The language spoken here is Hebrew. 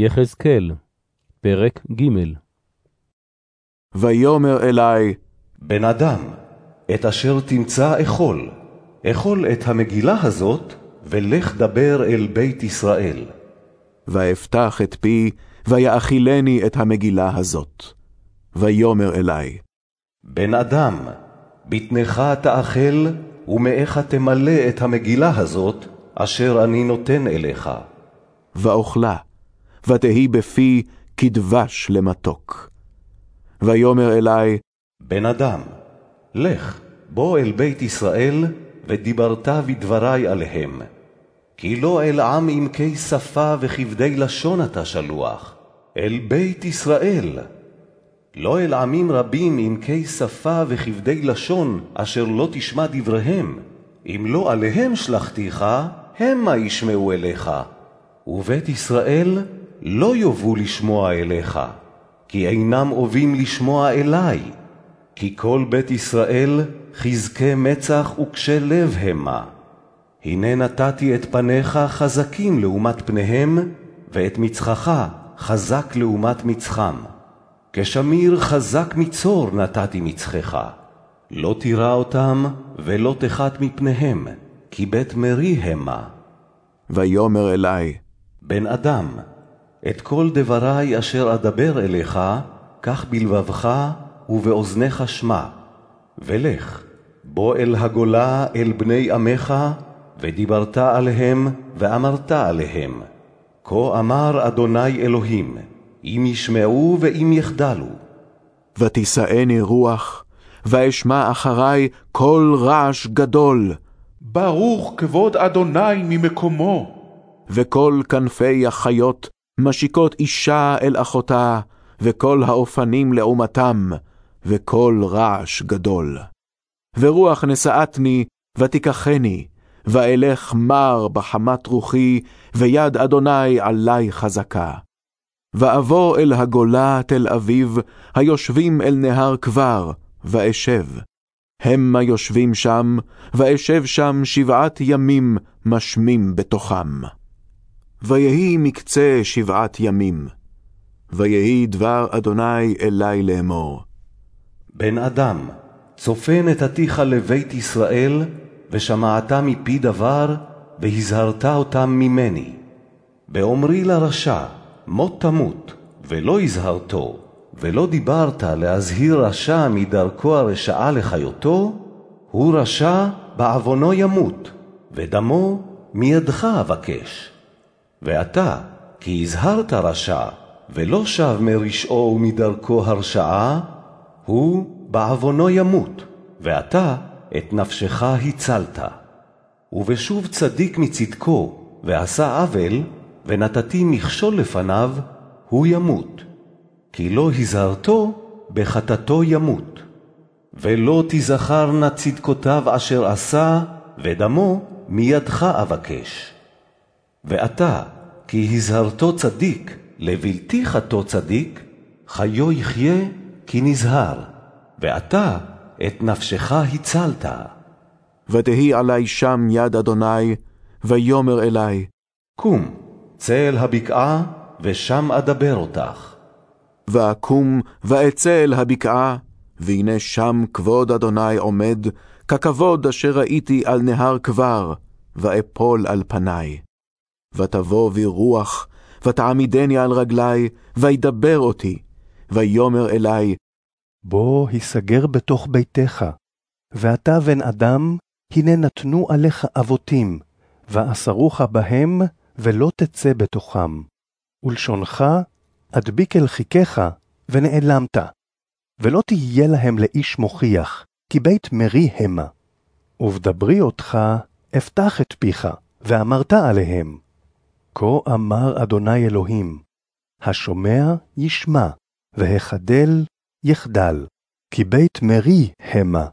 יחזקאל, פרק ג' ויאמר אלי, בן אדם, את אשר תמצא אכול, אכול את המגילה הזאת, ולך דבר אל בית ישראל. ואפתח את פי, ויאכילני את המגילה הזאת. ויאמר אלי, בן אדם, בטנך תאכל, ומאיך תמלא את המגילה הזאת, אשר אני נותן אליך. ואוכלה, ותהי בפי כדבש למתוק. ויאמר אלי, בן אדם, לך, בוא אל בית ישראל, ודיברת בדברי עליהם. כי לא אל עם עמקי שפה וכבדי לשון אתה שלוח, אל בית ישראל. לא אל עמים רבים עמקי שפה וכבדי לשון, אשר לא תשמע דבריהם. אם לא עליהם שלחתיך, המה ישמעו אליך. ובית ישראל לא יאבו לשמוע אליך, כי אינם אוהבים לשמוע אלי. כי כל בית ישראל חזקי מצח וקשי לב המה. הנה נתתי את פניך חזקים לעומת פניהם, ואת מצחך חזק לעומת מצחם. כשמיר חזק מצור נתתי מצחך. לא תירא אותם, ולא תחת מפניהם, כי בית מרי המה. ויאמר אלי, בן אדם, את כל דברי אשר אדבר אליך, קח בלבבך ובאוזניך שמע. ולך, בוא אל הגולה אל בני עמך, ודיברת עליהם, ואמרת עליהם. כה אמר אדוני אלוהים, אם ישמעו ואם יחדלו. ותישאני רוח, ואשמע אחרי קול רעש גדול, ברוך כבוד אדוני ממקומו. וכל כנפי החיות משיקות אישה אל אחותה, וכל האופנים לעומתם, וקול רעש גדול. ורוח נשאתני, ותיקחני, ואלך מר בחמת רוחי, ויד אדוני עלי חזקה. ואבוא אל הגולה תל אביב, היושבים אל נהר כבר, ואשב. המה יושבים שם, ואשב שם שבעת ימים משמים בתוכם. ויהי מקצה שבעת ימים. ויהי דבר אדוני אלי לאמור. בן אדם, צופה נתתיך לבית ישראל, ושמעת מפי דבר, והזהרת אותם ממני. באומרי לרשע, מות תמות, ולא הזהרתו, ולא דיברת להזהיר רשע מדרכו הרשעה לחיותו, הוא רשע בעוונו ימות, ודמו מידך אבקש. ואתה, כי הזהרת רשע, ולא שב מרשעו ומדרכו הרשעה, הוא בעוונו ימות, ואתה את נפשך הצלת. ובשוב צדיק מצדקו, ועשה עוול, ונתתי מכשול לפניו, הוא ימות. כי לא הזהרתו, בחטאתו ימות. ולא תזכרנה צדקותיו אשר עשה, ודמו מידך אבקש. ואתה, כי הזהרתו צדיק, לבלתי חטא צדיק, חיו יחיה כי נזהר, ואתה את נפשך הצלת. ותהי עלי שם יד אדוני, ויאמר אלי, קום, צא אל הבקעה, ושם אדבר אותך. ואקום, ואצא אל הבקעה, והנה שם כבוד אדוני עומד, ככבוד אשר ראיתי על נהר כבר, ואפול על פניי. ותבוא בי רוח, ותעמידני על רגלי, וידבר אותי, ויאמר אלי, בוא היסגר בתוך ביתך, ואתה בן אדם, הנה נתנו עליך אבותים, ואסרוך בהם, ולא תצא בתוכם. ולשונך, אדביק אל חיכך, ונעלמת. ולא תהיה להם לאיש מוכיח, כי בית מרי המה. ובדברי אותך, אפתח את פיך, ואמרת עליהם. כה אמר אדוני אלוהים, השומע ישמע, והחדל יחדל, כי בית מרי המה.